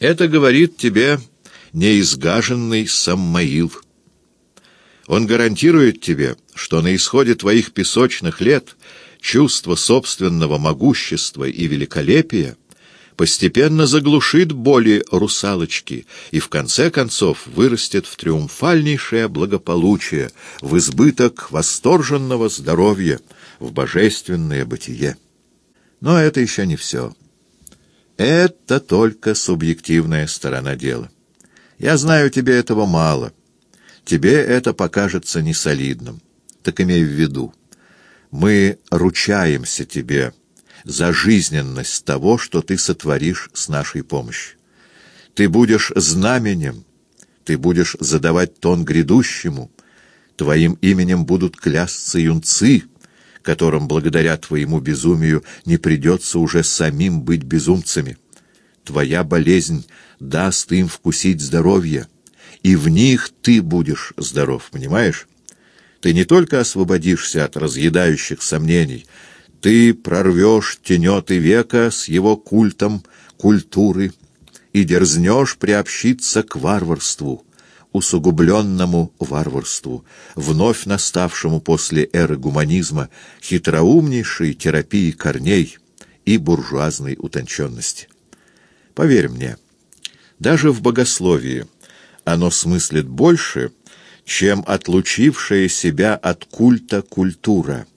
Это говорит тебе неизгаженный Саммаил. Он гарантирует тебе, что на исходе твоих песочных лет чувство собственного могущества и великолепия постепенно заглушит боли русалочки и в конце концов вырастет в триумфальнейшее благополучие, в избыток восторженного здоровья, в божественное бытие. Но это еще не все. Это только субъективная сторона дела. Я знаю, тебе этого мало. Тебе это покажется несолидным. Так имей в виду. Мы ручаемся тебе за жизненность того, что ты сотворишь с нашей помощью. Ты будешь знаменем, ты будешь задавать тон грядущему, твоим именем будут клясться юнцы, которым благодаря твоему безумию не придется уже самим быть безумцами. Твоя болезнь даст им вкусить здоровье, и в них ты будешь здоров, понимаешь? Ты не только освободишься от разъедающих сомнений, ты прорвешь тенеты века с его культом культуры и дерзнешь приобщиться к варварству, усугубленному варварству, вновь наставшему после эры гуманизма, хитроумнейшей терапии корней и буржуазной утонченности. Поверь мне, даже в богословии оно смыслит больше, чем отлучившая себя от культа культура —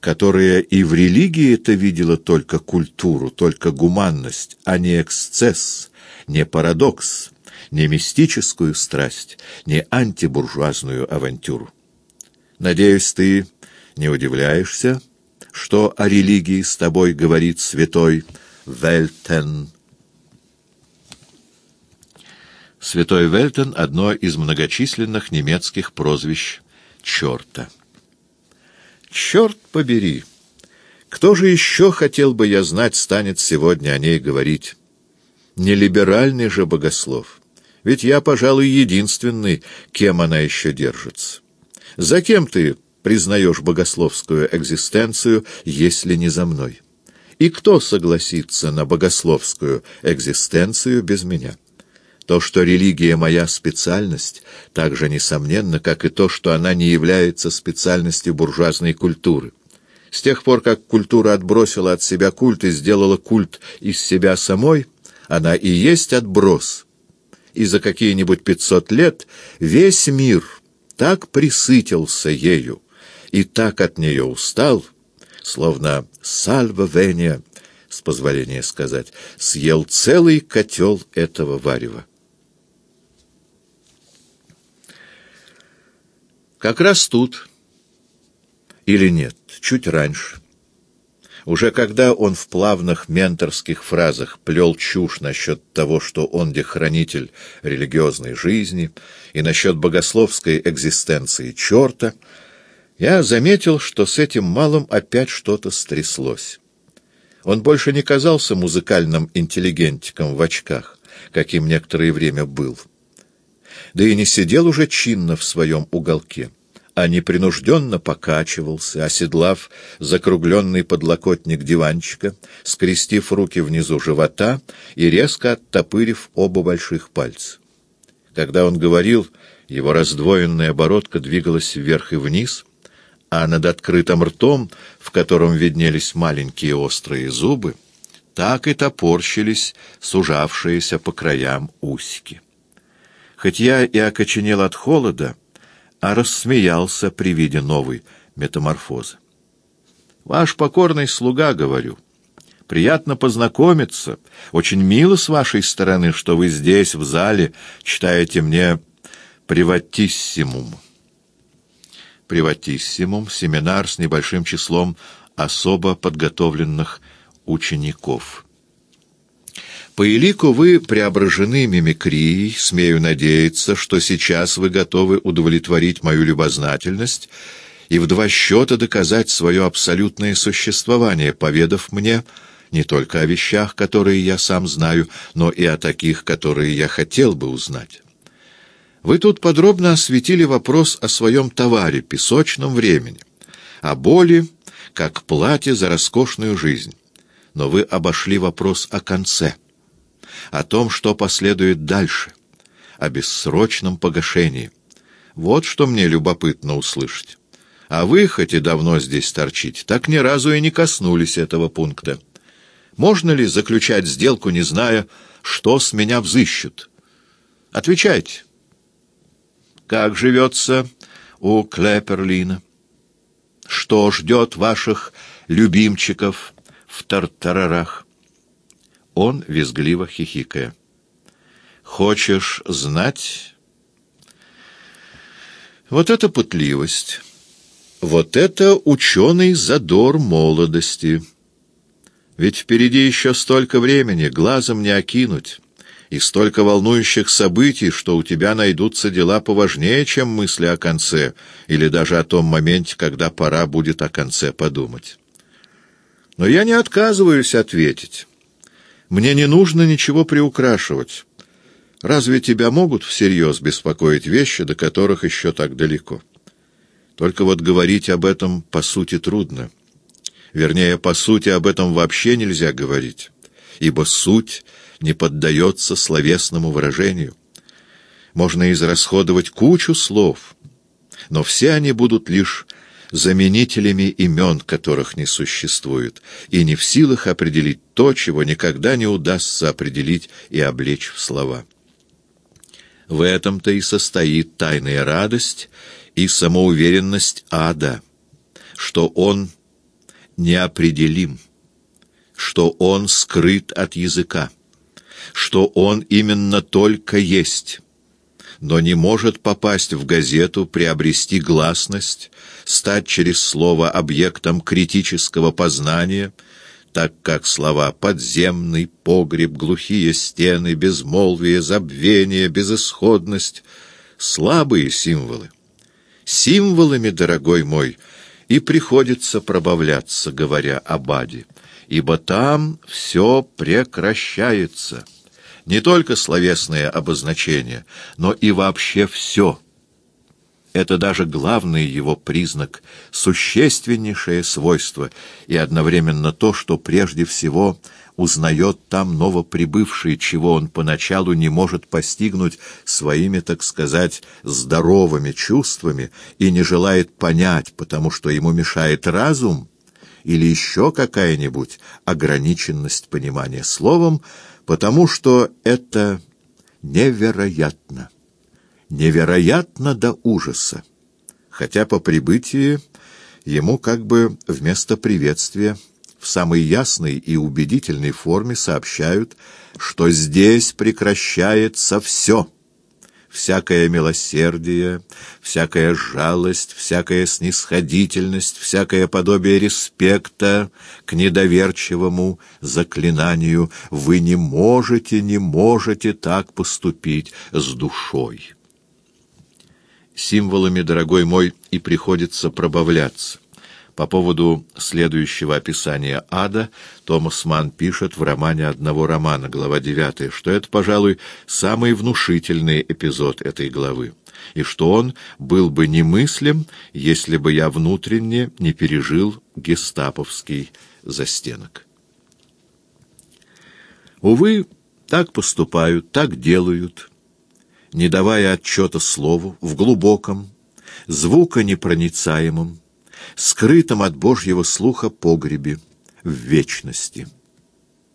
которая и в религии это видела только культуру, только гуманность, а не эксцесс, не парадокс, не мистическую страсть, не антибуржуазную авантюру. Надеюсь, ты не удивляешься, что о религии с тобой говорит святой Вельтен. Святой Вельтен — одно из многочисленных немецких прозвищ «черта». Черт побери! Кто же еще, хотел бы я знать, станет сегодня о ней говорить? Не либеральный же богослов. Ведь я, пожалуй, единственный, кем она еще держится. За кем ты признаешь богословскую экзистенцию, если не за мной? И кто согласится на богословскую экзистенцию без меня? То, что религия моя специальность, так же несомненно, как и то, что она не является специальностью буржуазной культуры. С тех пор, как культура отбросила от себя культ и сделала культ из себя самой, она и есть отброс. И за какие-нибудь пятьсот лет весь мир так присытился ею и так от нее устал, словно сальва веня, с позволения сказать, съел целый котел этого варева. Как раз тут. Или нет, чуть раньше. Уже когда он в плавных менторских фразах плел чушь насчет того, что он дехранитель религиозной жизни, и насчет богословской экзистенции черта, я заметил, что с этим малым опять что-то стряслось. Он больше не казался музыкальным интеллигентиком в очках, каким некоторое время был да и не сидел уже чинно в своем уголке, а непринужденно покачивался, оседлав закругленный подлокотник диванчика, скрестив руки внизу живота и резко оттопырив оба больших пальца. Когда он говорил, его раздвоенная оборотка двигалась вверх и вниз, а над открытым ртом, в котором виднелись маленькие острые зубы, так и топорщились сужавшиеся по краям усики. Хоть я и окоченел от холода, а рассмеялся при виде новой метаморфозы. «Ваш покорный слуга, — говорю, — приятно познакомиться. Очень мило с вашей стороны, что вы здесь, в зале, читаете мне «Приватиссимум». «Приватиссимум» — семинар с небольшим числом особо подготовленных учеников — по элику вы преображены мимикрией, смею надеяться, что сейчас вы готовы удовлетворить мою любознательность и в два счета доказать свое абсолютное существование, поведав мне не только о вещах, которые я сам знаю, но и о таких, которые я хотел бы узнать. Вы тут подробно осветили вопрос о своем товаре, песочном времени, о боли, как плате за роскошную жизнь. Но вы обошли вопрос о конце — о том, что последует дальше, о бессрочном погашении. Вот что мне любопытно услышать. А вы, хоть и давно здесь торчите, так ни разу и не коснулись этого пункта. Можно ли заключать сделку, не зная, что с меня взыщут? Отвечайте. Как живется у Клеперлина? Что ждет ваших любимчиков в тартарарах? Он визгливо хихикая. Хочешь знать? Вот это пытливость. Вот это ученый задор молодости. Ведь впереди еще столько времени, глазом не окинуть, и столько волнующих событий, что у тебя найдутся дела поважнее, чем мысли о конце, или даже о том моменте, когда пора будет о конце подумать. Но я не отказываюсь ответить. Мне не нужно ничего приукрашивать. Разве тебя могут всерьез беспокоить вещи, до которых еще так далеко? Только вот говорить об этом по сути трудно. Вернее, по сути об этом вообще нельзя говорить, ибо суть не поддается словесному выражению. Можно израсходовать кучу слов, но все они будут лишь заменителями имен, которых не существует, и не в силах определить то, чего никогда не удастся определить и облечь в слова. В этом-то и состоит тайная радость и самоуверенность ада, что он неопределим, что он скрыт от языка, что он именно только есть, но не может попасть в газету, приобрести гласность, стать через слово объектом критического познания — так как слова «подземный», «погреб», «глухие стены», «безмолвие», «забвение», «безысходность» — слабые символы. Символами, дорогой мой, и приходится пробавляться, говоря об аде, ибо там все прекращается. Не только словесное обозначение, но и вообще все — это даже главный его признак, существеннейшее свойство, и одновременно то, что прежде всего узнает там новоприбывший, чего он поначалу не может постигнуть своими, так сказать, здоровыми чувствами и не желает понять, потому что ему мешает разум или еще какая-нибудь ограниченность понимания словом, потому что это невероятно. Невероятно до ужаса, хотя по прибытии ему как бы вместо приветствия в самой ясной и убедительной форме сообщают, что здесь прекращается все — всякое милосердие, всякая жалость, всякая снисходительность, всякое подобие респекта к недоверчивому заклинанию. Вы не можете, не можете так поступить с душой символами, дорогой мой, и приходится пробавляться. По поводу следующего описания ада Томас Манн пишет в романе одного романа, глава 9, что это, пожалуй, самый внушительный эпизод этой главы, и что он был бы немыслим, если бы я внутренне не пережил гестаповский застенок. Увы, так поступают, так делают, не давая отчета слову, в глубоком, звуконепроницаемом, скрытом от Божьего слуха погребе, в вечности.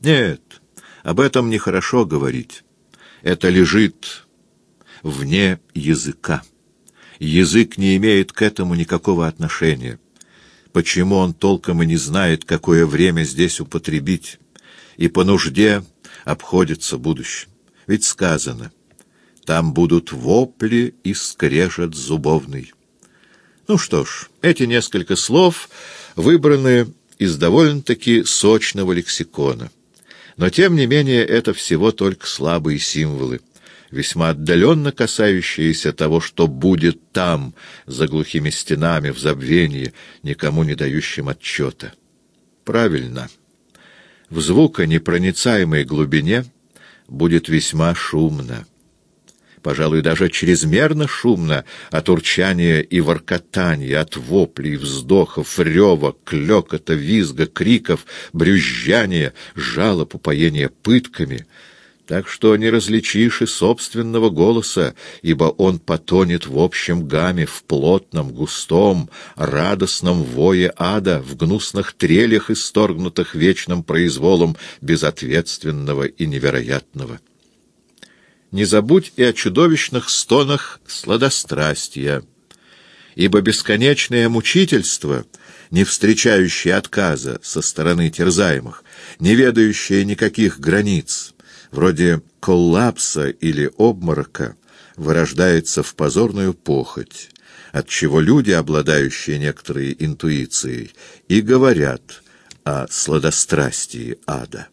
Нет, об этом нехорошо говорить. Это лежит вне языка. Язык не имеет к этому никакого отношения. Почему он толком и не знает, какое время здесь употребить, и по нужде обходится будущим? Ведь сказано — там будут вопли и скрежет зубовный. Ну что ж, эти несколько слов выбраны из довольно-таки сочного лексикона. Но, тем не менее, это всего только слабые символы, весьма отдаленно касающиеся того, что будет там, за глухими стенами, в забвении, никому не дающим отчета. Правильно. В звуконепроницаемой глубине будет весьма шумно пожалуй, даже чрезмерно шумно от урчания и воркотания, от воплей, вздохов, рева, клёкота, визга, криков, брюзжания, жалоб, упоения пытками. так что не различишь и собственного голоса, ибо он потонет в общем гамме, в плотном, густом, радостном вое ада, в гнусных трелях, исторгнутых вечным произволом безответственного и невероятного. Не забудь и о чудовищных стонах сладострастия, ибо бесконечное мучительство, не встречающее отказа со стороны терзаемых, не ведающее никаких границ, вроде коллапса или обморока, вырождается в позорную похоть, отчего люди, обладающие некоторой интуицией, и говорят о сладострастии ада.